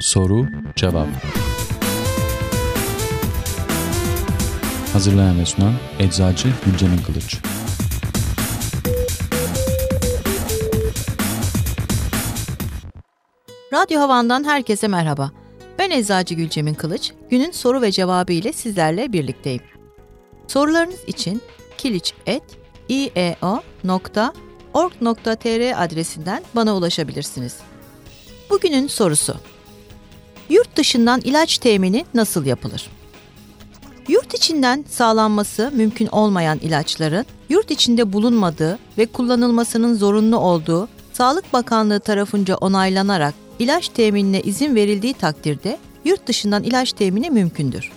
Soru Cevap Hazırlayan ve sunan Eczacı Gülcemin Kılıç Radyo Havan'dan herkese merhaba. Ben Eczacı Gülcemin Kılıç, günün soru ve cevabı ile sizlerle birlikteyim. Sorularınız için kiliç.ieo.org.tr adresinden bana ulaşabilirsiniz. Bugünün sorusu. Yurt dışından ilaç temini nasıl yapılır? Yurt içinden sağlanması mümkün olmayan ilaçların yurt içinde bulunmadığı ve kullanılmasının zorunlu olduğu Sağlık Bakanlığı tarafınca onaylanarak ilaç teminine izin verildiği takdirde yurt dışından ilaç temini mümkündür.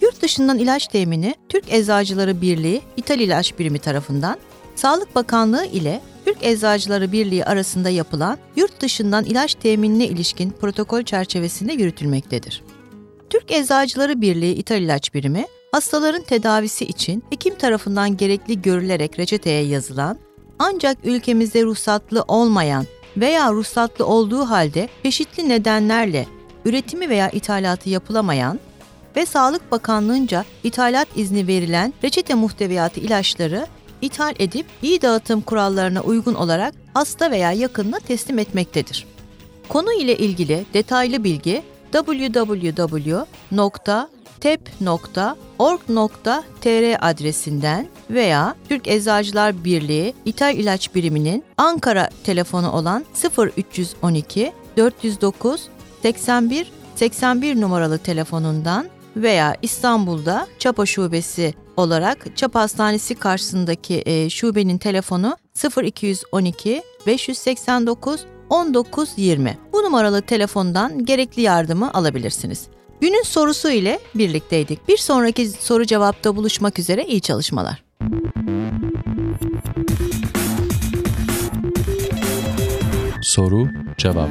Yurt dışından ilaç temini Türk Eczacıları Birliği İthal İlaç Birimi tarafından Sağlık Bakanlığı ile Türk Eczacıları Birliği arasında yapılan yurt dışından ilaç teminine ilişkin protokol çerçevesinde yürütülmektedir. Türk Eczacıları Birliği İthal İlaç Birimi, hastaların tedavisi için hekim tarafından gerekli görülerek reçeteye yazılan, ancak ülkemizde ruhsatlı olmayan veya ruhsatlı olduğu halde çeşitli nedenlerle üretimi veya ithalatı yapılamayan ve Sağlık Bakanlığı'nca ithalat izni verilen reçete muhteviyatı ilaçları ithal edip iyi dağıtım kurallarına uygun olarak hasta veya yakınına teslim etmektedir. Konu ile ilgili detaylı bilgi www.tep.org.tr adresinden veya Türk Eczacılar Birliği İthal İlaç Biriminin Ankara telefonu olan 0312 409 81 81 numaralı telefonundan veya İstanbul'da Çapa Şubesi olarak Çapa Hastanesi karşısındaki e, şubenin telefonu 0212 589 1920. Bu numaralı telefondan gerekli yardımı alabilirsiniz. Günün sorusu ile birlikteydik. Bir sonraki soru cevapta buluşmak üzere iyi çalışmalar. Soru Cevap